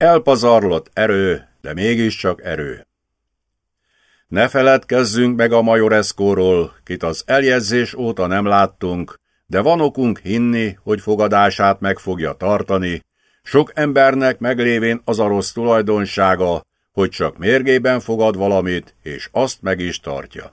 Elpazarlott erő, de mégiscsak erő. Ne feledkezzünk meg a majoreszkóról, kit az eljegyzés óta nem láttunk, de van okunk hinni, hogy fogadását meg fogja tartani, sok embernek meglévén az a rossz tulajdonsága, hogy csak mérgében fogad valamit, és azt meg is tartja.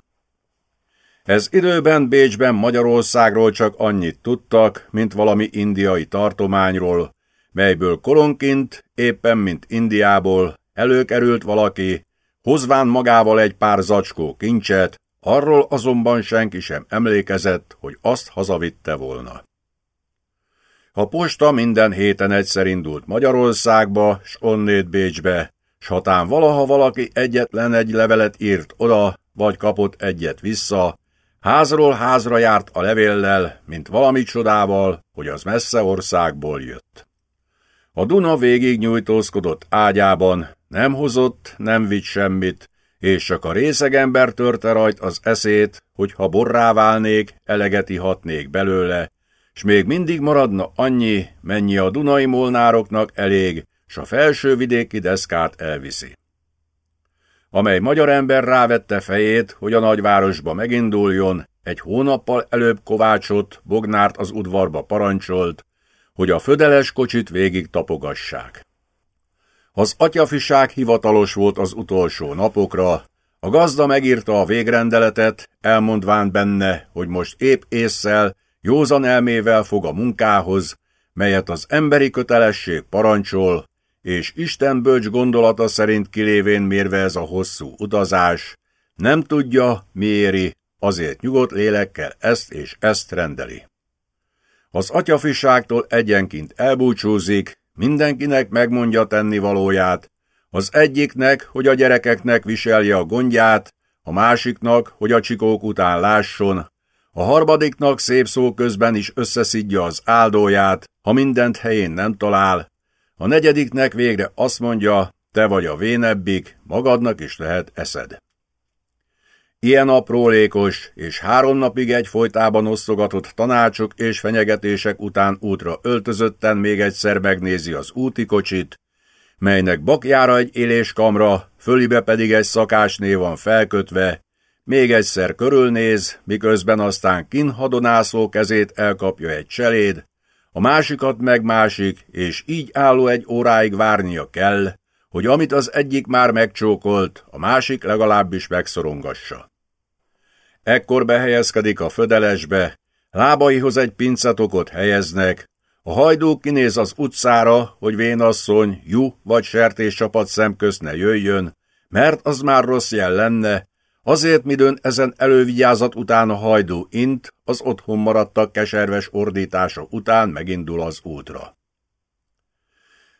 Ez időben Bécsben Magyarországról csak annyit tudtak, mint valami indiai tartományról, melyből kolonként, éppen mint Indiából, előkerült valaki, hozván magával egy pár zacskó kincset, arról azonban senki sem emlékezett, hogy azt hazavitte volna. A posta minden héten egyszer indult Magyarországba, s onnét Bécsbe, s hatán valaha valaki egyetlen egy levelet írt oda, vagy kapott egyet vissza, házról házra járt a levéllel, mint valami csodával, hogy az messze országból jött. A Duna végig nyújtózkodott ágyában, nem hozott, nem vitt semmit, és csak a részegember törte rajt az eszét, hogy ha borrá válnék, eleget ihatnék belőle, s még mindig maradna annyi, mennyi a Dunai molnároknak elég, s a felső vidéki deszkát elviszi. Amely magyar ember rávette fejét, hogy a nagyvárosba meginduljon, egy hónappal előbb Kovácsot, Bognárt az udvarba parancsolt, hogy a födeles kocsit végig tapogassák. Az atyafiság hivatalos volt az utolsó napokra, a gazda megírta a végrendeletet, elmondván benne, hogy most épp észszel, józan elmével fog a munkához, melyet az emberi kötelesség parancsol, és Isten bölcs gondolata szerint kilévén mérve ez a hosszú utazás, nem tudja, mi azért nyugodt lélekkel ezt és ezt rendeli. Az atyafiságtól egyenként elbúcsúzik, mindenkinek megmondja tenni valóját, az egyiknek, hogy a gyerekeknek viselje a gondját, a másiknak, hogy a csikók után lásson, a harmadiknak szép szó közben is összeszidja az áldóját, ha mindent helyén nem talál, a negyediknek végre azt mondja, te vagy a vénebbik, magadnak is lehet eszed. Ilyen aprólékos és három napig egyfolytában osztogatott tanácsok és fenyegetések után útra öltözötten még egyszer megnézi az úti kocsit, melynek bakjára egy éléskamra, fölibe pedig egy szakásné van felkötve, még egyszer körülnéz, miközben aztán kinhadonászó kezét elkapja egy cseléd, a másikat meg másik, és így álló egy óráig várnia kell, hogy amit az egyik már megcsókolt, a másik legalábbis megszorongassa. Ekkor behelyezkedik a födelesbe, lábaihoz egy pincetokot helyeznek, a hajdú kinéz az utcára, hogy vénasszony, jú vagy sertés csapat szemközt ne jöjjön, mert az már rossz jel lenne, azért midőn ezen elővigyázat után a hajdú int, az otthon maradtak keserves ordítása után megindul az útra.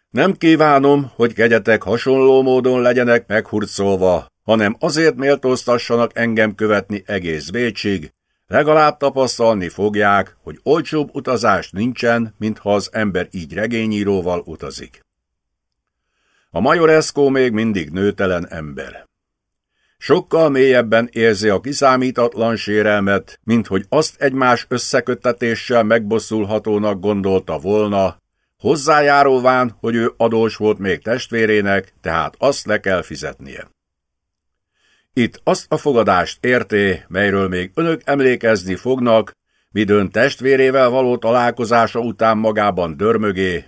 Nem kívánom, hogy kegyetek hasonló módon legyenek meghurcolva, hanem azért méltóztassanak engem követni egész Bécsig, legalább tapasztalni fogják, hogy olcsóbb utazás nincsen, mintha az ember így regényíróval utazik. A majoreszkó még mindig nőtelen ember. Sokkal mélyebben érzi a kiszámítatlan sérelmet, mint hogy azt egymás összeköttetéssel megbosszulhatónak gondolta volna, hozzájáróván, hogy ő adós volt még testvérének, tehát azt le kell fizetnie. Itt azt a fogadást érté, melyről még önök emlékezni fognak, midőn testvérével való találkozása után magában dörmögé.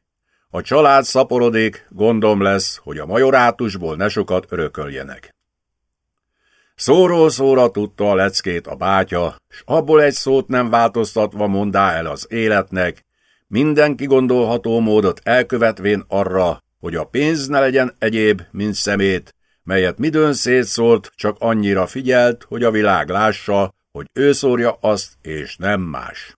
A család szaporodik, gondom lesz, hogy a majorátusból ne sokat örököljenek. Szóról szóra tudta a leckét a bátya, s abból egy szót nem változtatva mondá el az életnek, mindenki gondolható módot elkövetvén arra, hogy a pénz ne legyen egyéb, mint szemét, melyet midőn szétszólt, csak annyira figyelt, hogy a világ lássa, hogy ő szórja azt, és nem más.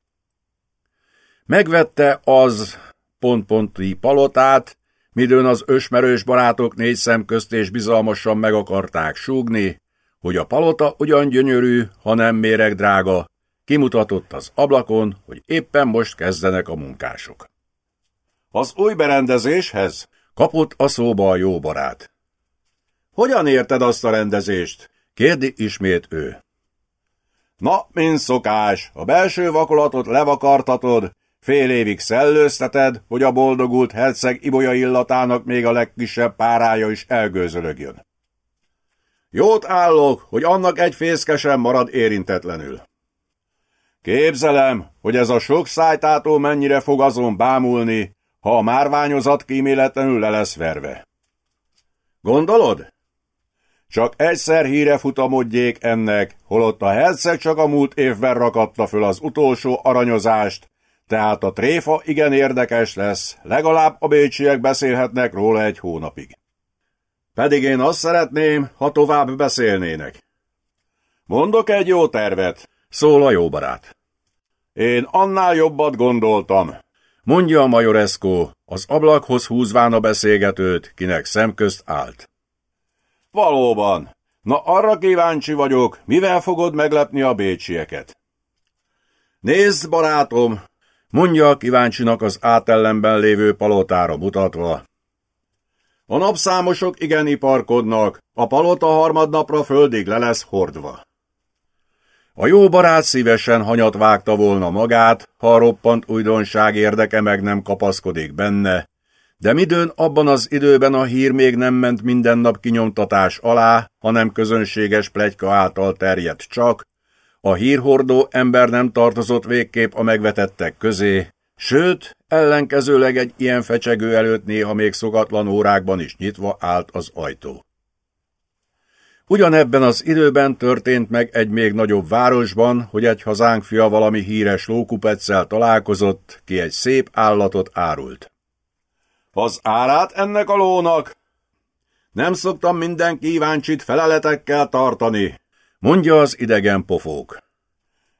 Megvette az pont-ponti palotát, midőn az ösmerős barátok négy szem közt és bizalmasan meg akarták súgni, hogy a palota ugyan gyönyörű, ha nem méreg drága, kimutatott az ablakon, hogy éppen most kezdenek a munkások. Az új berendezéshez kapott a szóba a jó barát. Hogyan érted azt a rendezést? kérdi ismét ő. Na, mint szokás, a belső vakolatot levakartatod, Fél évig szellőzteted, hogy a boldogult herceg ibolya illatának még a legkisebb párája is elgőzölögjön. Jót állok, hogy annak egy fészkesen marad érintetlenül. Képzelem, hogy ez a sok szájtátó mennyire fog azon bámulni, ha a márványozat kíméletlenül le lesz verve. Gondolod? Csak egyszer híre futamodjék ennek, holott a herceg csak a múlt évben rakatta föl az utolsó aranyozást, tehát a tréfa igen érdekes lesz, legalább a bécsiek beszélhetnek róla egy hónapig. Pedig én azt szeretném, ha tovább beszélnének. Mondok egy jó tervet, szól a jó barát. Én annál jobbat gondoltam, mondja a majoreszkó, az ablakhoz húzván a beszélgetőt, kinek szemközt állt. Valóban. Na arra kíváncsi vagyok, mivel fogod meglepni a bécsieket. Nézd, barátom, mondja kíváncsinak az átellenben lévő palotára mutatva. A napszámosok igen iparkodnak, a palota harmadnapra földig le lesz hordva. A jó barát szívesen hanyat vágta volna magát, ha a roppant újdonság érdeke meg nem kapaszkodik benne, de midőn abban az időben a hír még nem ment minden nap kinyomtatás alá, hanem közönséges plegyka által terjedt csak, a hírhordó ember nem tartozott végképp a megvetettek közé, sőt, ellenkezőleg egy ilyen fecsegő előtt néha még szokatlan órákban is nyitva állt az ajtó. Ugyanebben az időben történt meg egy még nagyobb városban, hogy egy hazánk fia valami híres lókupetszel találkozott, ki egy szép állatot árult. Az árát ennek a lónak? Nem szoktam minden kíváncsit feleletekkel tartani, mondja az idegen pofók.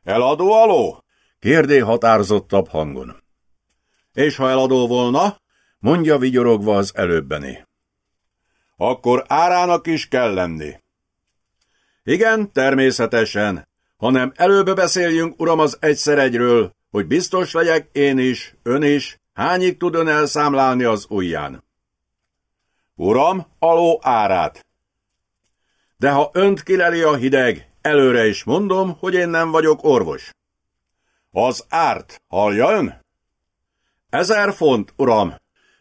Eladó a ló? kérdé határozottabb hangon. És ha eladó volna? mondja vigyorogva az előbbeni. Akkor árának is kell lenni. Igen, természetesen, hanem előbb beszéljünk, uram, az egyszer egyről, hogy biztos legyek én is, ön is, hányig tud ön elszámlálni az ujján. Uram, aló árát. De ha önt kileli a hideg, előre is mondom, hogy én nem vagyok orvos. Az árt, hallja ön? Ezer font, uram,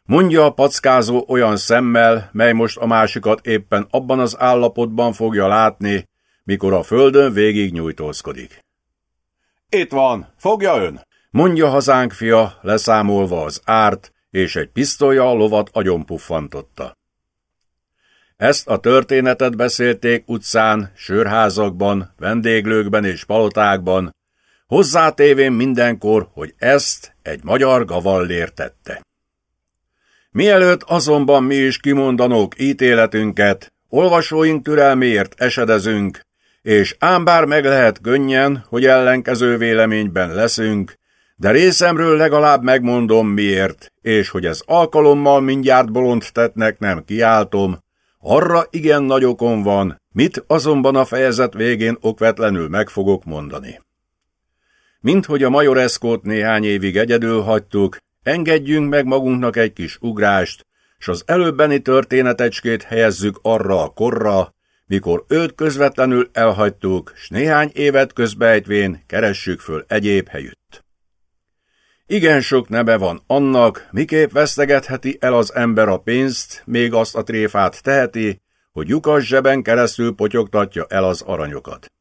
mondja a packázó olyan szemmel, mely most a másikat éppen abban az állapotban fogja látni, mikor a földön végig nyújtózkodik. Itt van, fogja ön, mondja hazánk fia, leszámolva az árt, és egy pisztolya a lovat agyonpuffantotta. Ezt a történetet beszélték utcán, sörházakban, vendéglőkben és palotákban, hozzátévén mindenkor, hogy ezt egy magyar gavallér tette. Mielőtt azonban mi is kimondanók ítéletünket, olvasóink türelméért esedezünk, és ám bár meg lehet könnyen, hogy ellenkező véleményben leszünk, de részemről legalább megmondom miért, és hogy ez alkalommal mindjárt bolond tettnek nem kiáltom, arra igen nagy okom van, mit azonban a fejezet végén okvetlenül meg fogok mondani. Mint hogy a majoreszkót néhány évig egyedül hagytuk, engedjünk meg magunknak egy kis ugrást, s az előbbeni történetecskét helyezzük arra a korra, mikor őt közvetlenül elhagytuk, s néhány évet közbeejtvén keressük föl egyéb helyütt. Igen sok nebe van annak, miképp vesztegetheti el az ember a pénzt, még azt a tréfát teheti, hogy lyukas zseben keresztül potyogtatja el az aranyokat.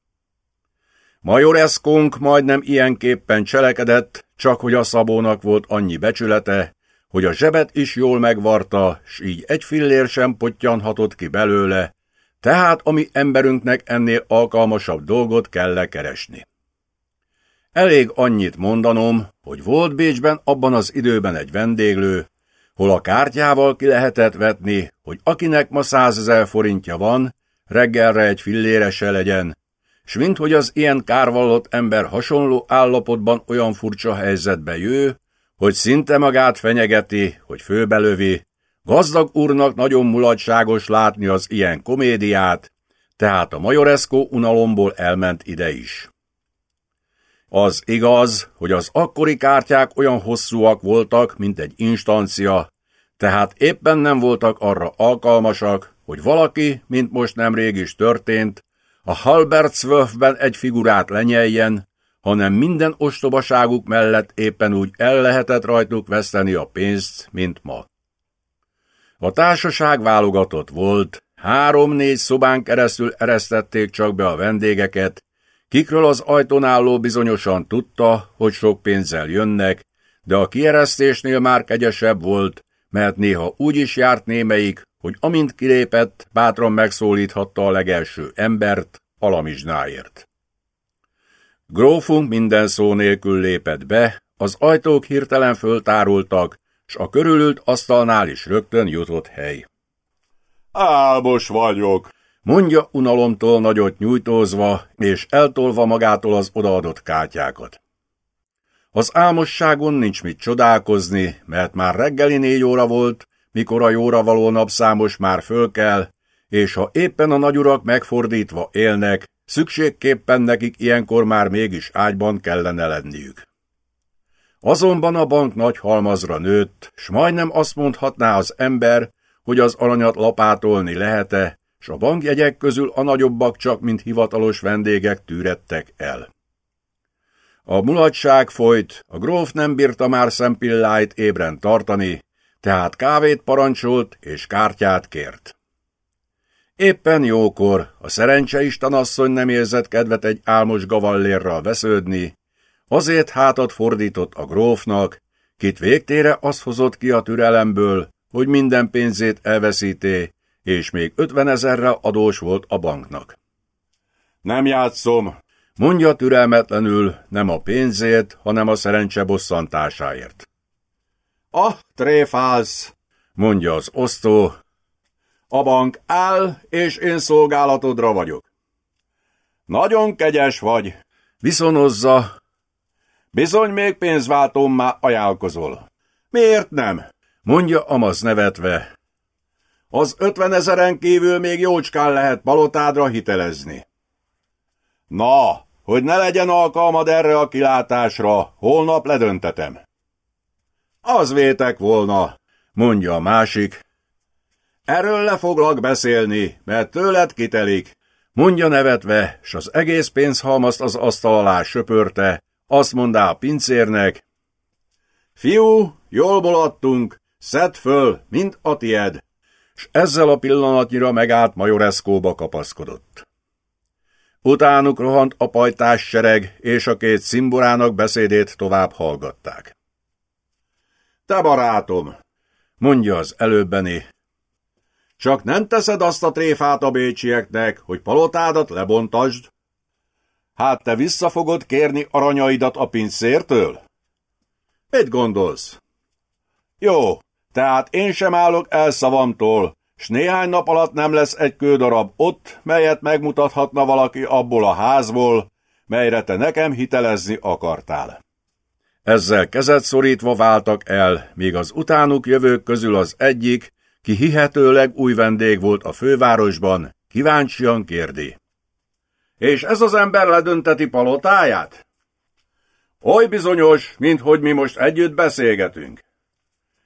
Majoreszkónk majdnem ilyenképpen cselekedett, csak hogy a szabónak volt annyi becsülete, hogy a zsebet is jól megvarta, s így egy fillér sem pottyanhatott ki belőle, tehát a mi emberünknek ennél alkalmasabb dolgot kell lekeresni. Elég annyit mondanom, hogy volt Bécsben abban az időben egy vendéglő, hol a kártyával ki lehetett vetni, hogy akinek ma százezer forintja van, reggelre egy fillére se legyen, s mint hogy az ilyen kárvallott ember hasonló állapotban olyan furcsa helyzetbe jő, hogy szinte magát fenyegeti, hogy főbelövi, Gazdag úrnak nagyon mulatságos látni az ilyen komédiát, tehát a majoreszkó unalomból elment ide is. Az igaz, hogy az akkori kártyák olyan hosszúak voltak, mint egy instancia, tehát éppen nem voltak arra alkalmasak, hogy valaki, mint most nemrég is történt, a Halbertswörfben egy figurát lenyeljen, hanem minden ostobaságuk mellett éppen úgy el lehetett rajtuk veszteni a pénzt, mint ma. A társaság válogatott volt, három-négy szobán keresztül eresztették csak be a vendégeket, kikről az ajtón álló bizonyosan tudta, hogy sok pénzzel jönnek, de a kieresztésnél már kegyesebb volt, mert néha úgy is járt némelyik, hogy amint kilépett, bátran megszólíthatta a legelső embert alamizsnáért. Grófunk minden szó nélkül lépett be, az ajtók hirtelen föltárultak, s a körülült asztalnál is rögtön jutott hely. Álmos vagyok, mondja unalomtól nagyot nyújtózva, és eltolva magától az odaadott kártyákat. Az álmosságon nincs mit csodálkozni, mert már reggeli négy óra volt, mikor a jóra való napszámos már fölkel, és ha éppen a nagyurak megfordítva élnek, szükségképpen nekik ilyenkor már mégis ágyban kellene lenniük. Azonban a bank nagy halmazra nőtt, s majdnem azt mondhatná az ember, hogy az aranyat lapátolni lehet-e, s a bankjegyek közül a nagyobbak csak, mint hivatalos vendégek tűrettek el. A mulatság folyt, a gróf nem bírta már szempilláit ébren tartani, tehát kávét parancsolt és kártyát kért. Éppen jókor a szerencseisten asszony nem érzett kedvet egy álmos gavallérral vesződni, azért hátat fordított a grófnak, kit végtére az hozott ki a türelemből, hogy minden pénzét elveszíté, és még ötven ezerrel adós volt a banknak. Nem játszom, mondja türelmetlenül, nem a pénzért, hanem a szerencse bosszantásáért. Ah, tréfálsz, mondja az osztó. A bank áll, és én szolgálatodra vagyok. Nagyon kegyes vagy, viszonozza. Bizony még pénzváltómmá ajánlkozol. Miért nem? mondja Amaz nevetve. Az ötven ezeren kívül még jócskán lehet palotádra hitelezni. Na, hogy ne legyen alkalmad erre a kilátásra, holnap ledöntetem. Az vétek volna, mondja a másik. Erről le foglak beszélni, mert tőled kitelik, mondja nevetve, s az egész pénzhalmazt az asztal alá söpörte, azt mondá a pincérnek. Fiú, jól adtunk, szedd föl, mint a tied, s ezzel a pillanatnyira megállt Majoreszkóba kapaszkodott. Utánuk rohant a pajtás sereg, és a két szimborának beszédét tovább hallgatták. Te barátom, mondja az előbbeni, csak nem teszed azt a tréfát a bécsieknek, hogy palotádat lebontasd? Hát te vissza fogod kérni aranyaidat a pincértől? Mit gondolsz? Jó, tehát én sem állok el szavamtól, s néhány nap alatt nem lesz egy kődarab ott, melyet megmutathatna valaki abból a házból, melyre te nekem hitelezni akartál. Ezzel kezet szorítva váltak el, míg az utánuk jövők közül az egyik, ki hihetőleg új vendég volt a fővárosban, kíváncsian kérdi. És ez az ember ledönteti palotáját? Oly bizonyos, mint hogy mi most együtt beszélgetünk.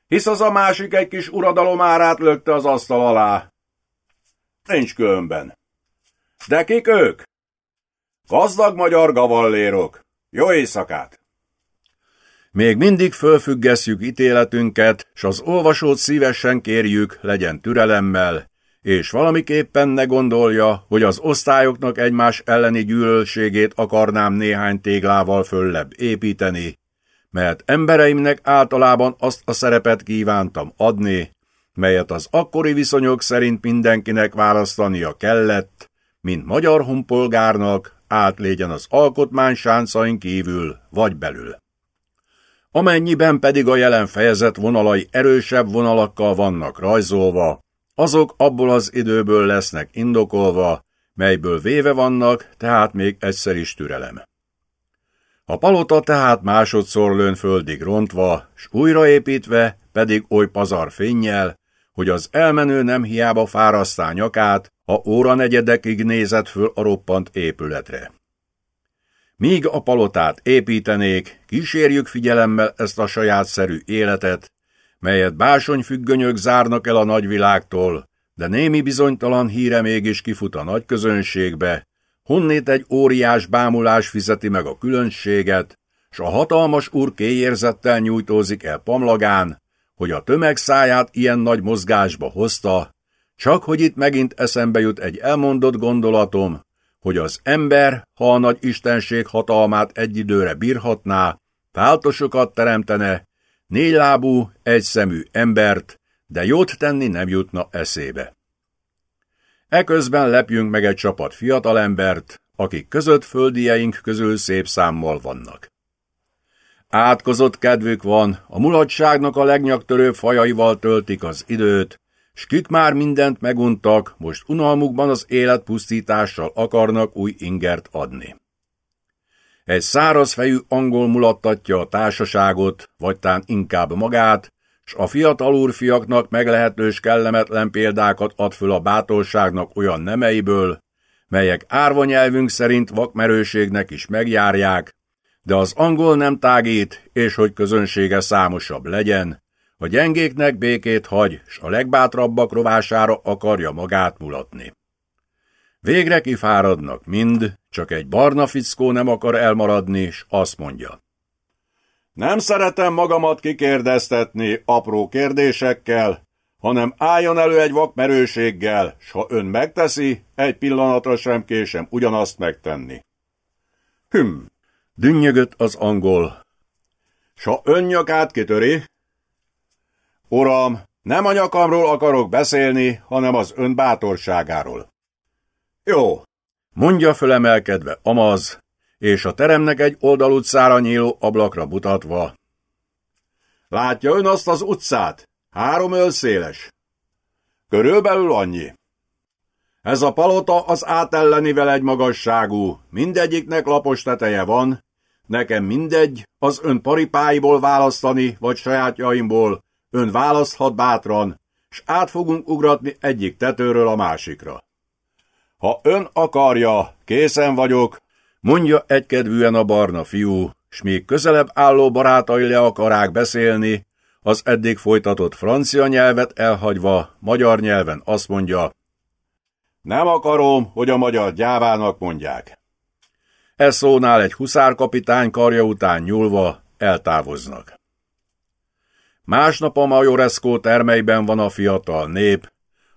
Hisz az a másik egy kis uradalom árát lökte az asztal alá. Nincs különben. De kik ők? Gazdag magyar gavallérok. Jó éjszakát! Még mindig fölfüggeszjük ítéletünket, s az olvasót szívesen kérjük, legyen türelemmel, és valamiképpen ne gondolja, hogy az osztályoknak egymás elleni gyűlölségét akarnám néhány téglával föllebb építeni, mert embereimnek általában azt a szerepet kívántam adni, melyet az akkori viszonyok szerint mindenkinek választania kellett, mint magyar honpolgárnak, át légyen az alkotmány sáncain kívül vagy belül. Amennyiben pedig a jelen fejezet vonalai erősebb vonalakkal vannak rajzolva, azok abból az időből lesznek indokolva, melyből véve vannak, tehát még egyszer is türelem. A palota tehát másodszor lőn földig rontva, s újraépítve pedig oly pazar fényjel, hogy az elmenő nem hiába fárasztá nyakát, a óra negyedekig nézett föl a roppant épületre. Míg a palotát építenék, kísérjük figyelemmel ezt a sajátszerű életet, melyet básonyfüggönyök zárnak el a nagyvilágtól, de némi bizonytalan híre mégis kifut a nagy közönségbe, Honnét egy óriás bámulás fizeti meg a különbséget, s a hatalmas úr kéjérzettel nyújtózik el pamlagán, hogy a tömeg száját ilyen nagy mozgásba hozta, csak hogy itt megint eszembe jut egy elmondott gondolatom, hogy az ember, ha a nagy istenség hatalmát egy időre bírhatná, váltosokat teremtene, négylábú, egyszemű embert, de jót tenni nem jutna eszébe. Eközben lepjünk meg egy csapat fiatalembert, akik között földieink közül szép számmal vannak. Átkozott kedvük van, a mulatságnak a legnyaktörőbb fajaival töltik az időt, s kik már mindent meguntak, most unalmukban az életpusztítással akarnak új ingert adni. Egy szárazfejű angol mulattatja a társaságot, vagy tán inkább magát, s a fiatal úrfiaknak meglehetős kellemetlen példákat ad föl a bátorságnak olyan nemeiből, melyek árva nyelvünk szerint vakmerőségnek is megjárják, de az angol nem tágít, és hogy közönsége számosabb legyen, a gyengéknek békét hagy, s a legbátrabbak rovására akarja magát mulatni. Végre kifáradnak mind, csak egy barna fickó nem akar elmaradni, s azt mondja. Nem szeretem magamat kikérdeztetni apró kérdésekkel, hanem álljon elő egy vakmerőséggel, s ha ön megteszi, egy pillanatra sem késem ugyanazt megtenni. Hüm, dünnyögött az angol. S ha ön nyakát kitöri? Uram, nem a nyakamról akarok beszélni, hanem az ön bátorságáról. Jó, mondja fölemelkedve Amaz, és a teremnek egy oldalutcára nyíló ablakra mutatva. Látja ön azt az utcát? Három öl széles. Körülbelül annyi. Ez a palota az átellenivel egy magasságú, mindegyiknek lapos teteje van, nekem mindegy, az ön paripáiból választani, vagy sajátjaimból, ön választhat bátran, s át fogunk ugratni egyik tetőről a másikra. Ha ön akarja, készen vagyok, mondja egykedvűen a barna fiú, s még közelebb álló barátai le akarák beszélni, az eddig folytatott francia nyelvet elhagyva, magyar nyelven azt mondja, nem akarom, hogy a magyar gyávának mondják. E szónál egy huszárkapitány karja után nyúlva eltávoznak. Másnap a Majoreszkó termeiben van a fiatal nép,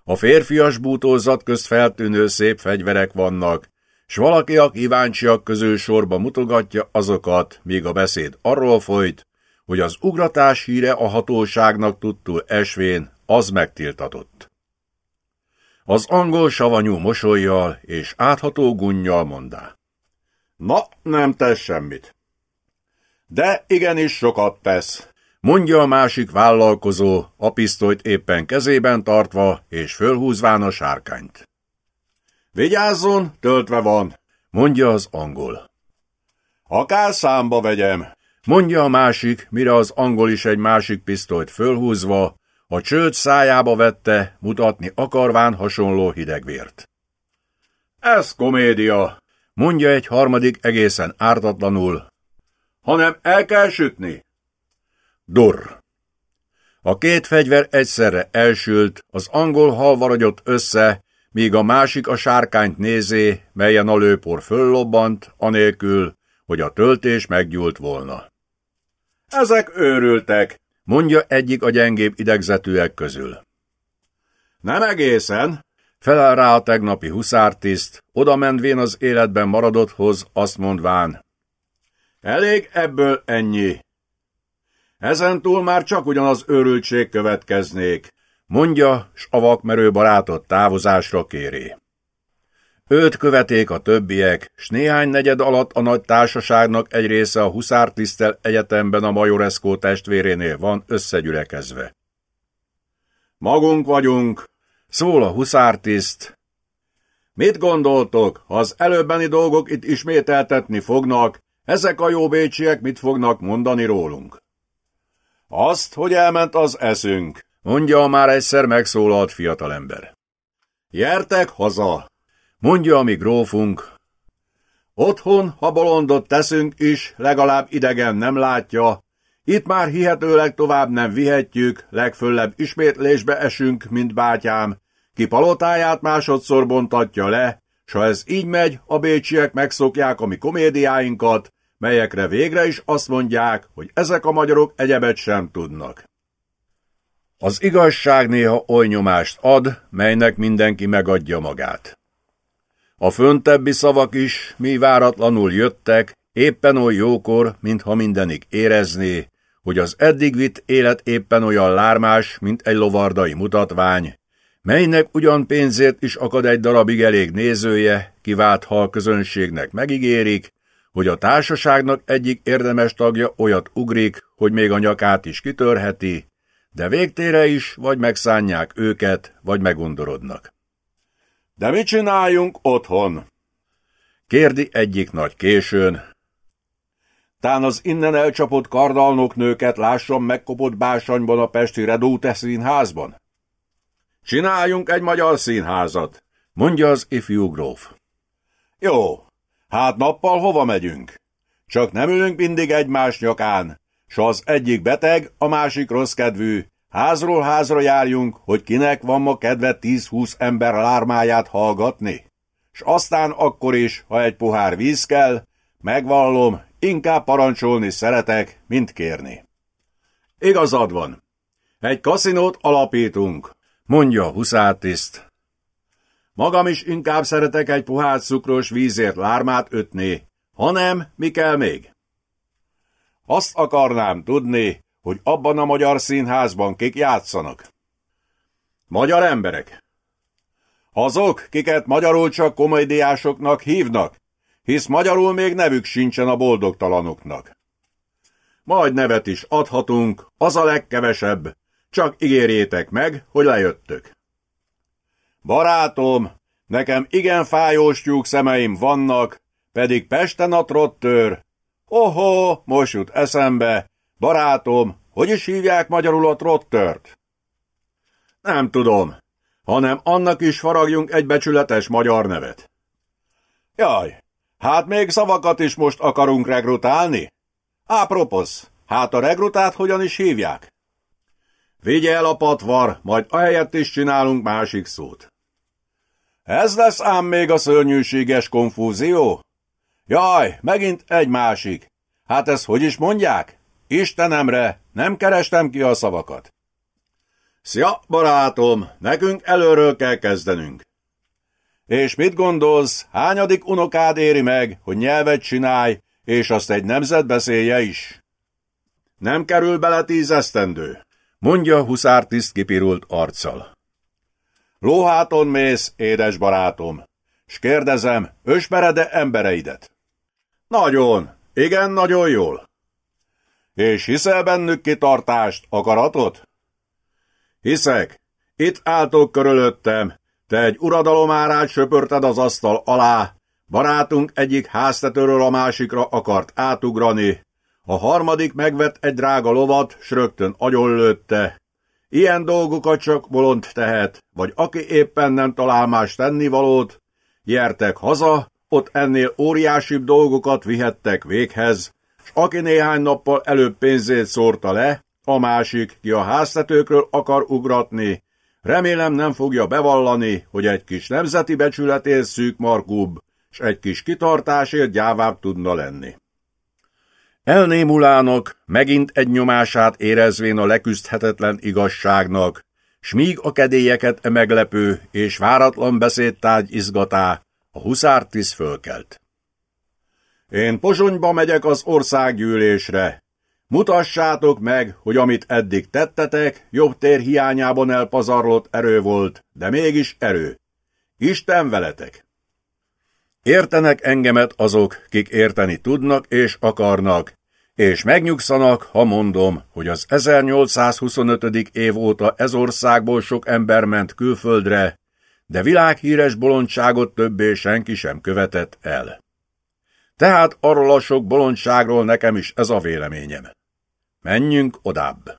a férfias bútózat közt feltűnő szép fegyverek vannak, s valaki a kíváncsiak közül sorba mutogatja azokat, míg a beszéd arról folyt, hogy az ugratás híre a hatóságnak tudtul esvén, az megtiltatott. Az angol savanyú mosolyjal és átható gunnyal mondá. Na, nem tesz semmit. De igenis sokat tesz, mondja a másik vállalkozó, a pisztolyt éppen kezében tartva és fölhúzván a sárkányt. Vigyázzon, töltve van, mondja az angol. Akár számba vegyem, mondja a másik, mire az angol is egy másik pisztolyt fölhúzva, a csőd szájába vette, mutatni akarván hasonló hidegvért. Ez komédia, mondja egy harmadik egészen ártatlanul, hanem el kell sütni. Durr. A két fegyver egyszerre elsült, az angol halvaragyott össze, míg a másik a sárkányt nézé, melyen a lőpor föllobbant, anélkül, hogy a töltés meggyúlt volna. Ezek őrültek, mondja egyik a gyengébb idegzetűek közül. Nem egészen, felel rá a tegnapi huszártiszt, oda menvén az életben maradotthoz, azt mondván. Elég ebből ennyi. Ezentúl már csak ugyanaz őrültség következnék, mondja, s a vakmerő barátot távozásra kéri. Őt követék a többiek, s néhány negyed alatt a nagy társaságnak egy része a huszártisztel egyetemben a Majoreszkó testvérénél van összegyülekezve. Magunk vagyunk, szól a huszártiszt. Mit gondoltok, ha az előbbeni dolgok itt ismételtetni fognak, ezek a jó bécsiek mit fognak mondani rólunk? Azt, hogy elment az eszünk, mondja a már egyszer megszólalt fiatalember. Jertek haza, mondja a mi grófunk. Otthon, ha bolondot teszünk is, legalább idegen nem látja, itt már hihetőleg tovább nem vihetjük, legföllebb ismétlésbe esünk, mint bátyám, ki palotáját másodszor bontatja le, s ha ez így megy, a bécsiek megszokják a mi komédiáinkat, melyekre végre is azt mondják, hogy ezek a magyarok egyebet sem tudnak. Az igazság néha oly nyomást ad, melynek mindenki megadja magát. A föntebbi szavak is, mi váratlanul jöttek, éppen oly jókor, mintha mindenik érezné, hogy az eddig vitt élet éppen olyan lármás, mint egy lovardai mutatvány, melynek ugyan pénzért is akad egy darabig elég nézője, kivált hal közönségnek megígérik, hogy a társaságnak egyik érdemes tagja olyat ugrik, hogy még a nyakát is kitörheti, de végtére is vagy megszánják őket, vagy megundorodnak. De mit csináljunk otthon? Kérdi egyik nagy későn. Tán az innen elcsapott kardalnok nőket lássam megkopott básanyban a Pesti Redúte színházban? Csináljunk egy magyar színházat, mondja az ifjú gróf. Jó, hát nappal hova megyünk? Csak nem ülünk mindig egymás nyakán, s az egyik beteg, a másik rossz kedvű, házról házra járjunk, hogy kinek van ma kedve 10-20 ember lármáját hallgatni. S aztán akkor is, ha egy pohár víz kell, megvallom, inkább parancsolni szeretek, mint kérni. Igazad van. Egy kaszinót alapítunk, mondja a. Magam is inkább szeretek egy puhát cukros vízért lármát ötni, hanem mi kell még? Azt akarnám tudni, hogy abban a magyar színházban kik játszanak. Magyar emberek. Azok, kiket magyarul csak komédiásoknak hívnak, hisz magyarul még nevük sincsen a boldogtalanoknak. Majd nevet is adhatunk, az a legkevesebb, csak ígérjétek meg, hogy lejöttök. Barátom, nekem igen fájós tyúk szemeim vannak, pedig Pesten a trottőr. Ohó, most jut eszembe, barátom, hogy is hívják magyarul a trottört? Nem tudom, hanem annak is faragjunk egy becsületes magyar nevet. Jaj, hát még szavakat is most akarunk regrutálni? Áproposz, hát a regrutát hogyan is hívják? Vigye el a patvar, majd ahelyett is csinálunk másik szót. Ez lesz ám még a szörnyűséges konfúzió? Jaj, megint egy másik. Hát ezt hogy is mondják? Istenemre, nem kerestem ki a szavakat. Szia, barátom, nekünk előről kell kezdenünk. És mit gondolsz, hányadik unokád éri meg, hogy nyelvet csinálj, és azt egy nemzet beszélje is? Nem kerül bele tíz esztendő mondja a huszártiszt kipirult arccal. Lóháton mész, édes barátom, s kérdezem, ösmered-e embereidet? Nagyon, igen, nagyon jól. És hiszel bennük kitartást, akaratot? Hiszek, itt álltok körülöttem, te egy uradalomárát söpörted az asztal alá, barátunk egyik háztetőről a másikra akart átugrani, a harmadik megvett egy drága lovat, s rögtön agyonlőtte. Ilyen dolgokat csak bolond tehet, vagy aki éppen nem talál más tennivalót. Jertek haza, ott ennél óriásibb dolgokat vihettek véghez, s aki néhány nappal előbb pénzét szórta le, a másik, ki a háztetőkről akar ugratni, remélem nem fogja bevallani, hogy egy kis nemzeti becsületért szűk markúbb, s egy kis kitartásért gyávább tudna lenni. Elnémulának, megint egy nyomását érezvén a leküzdhetetlen igazságnak, s míg a kedélyeket e meglepő és váratlan beszédtárgy izgatá, a huszártiszt fölkelt. Én Pozsonyba megyek az országgyűlésre. Mutassátok meg, hogy amit eddig tettetek, jobb tér hiányában elpazarlott erő volt, de mégis erő. Isten veletek! Értenek engemet azok, kik érteni tudnak és akarnak, és megnyugszanak, ha mondom, hogy az 1825. év óta ez országból sok ember ment külföldre, de világhíres bolondságot többé senki sem követett el. Tehát arról a sok bolondságról nekem is ez a véleményem. Menjünk odább!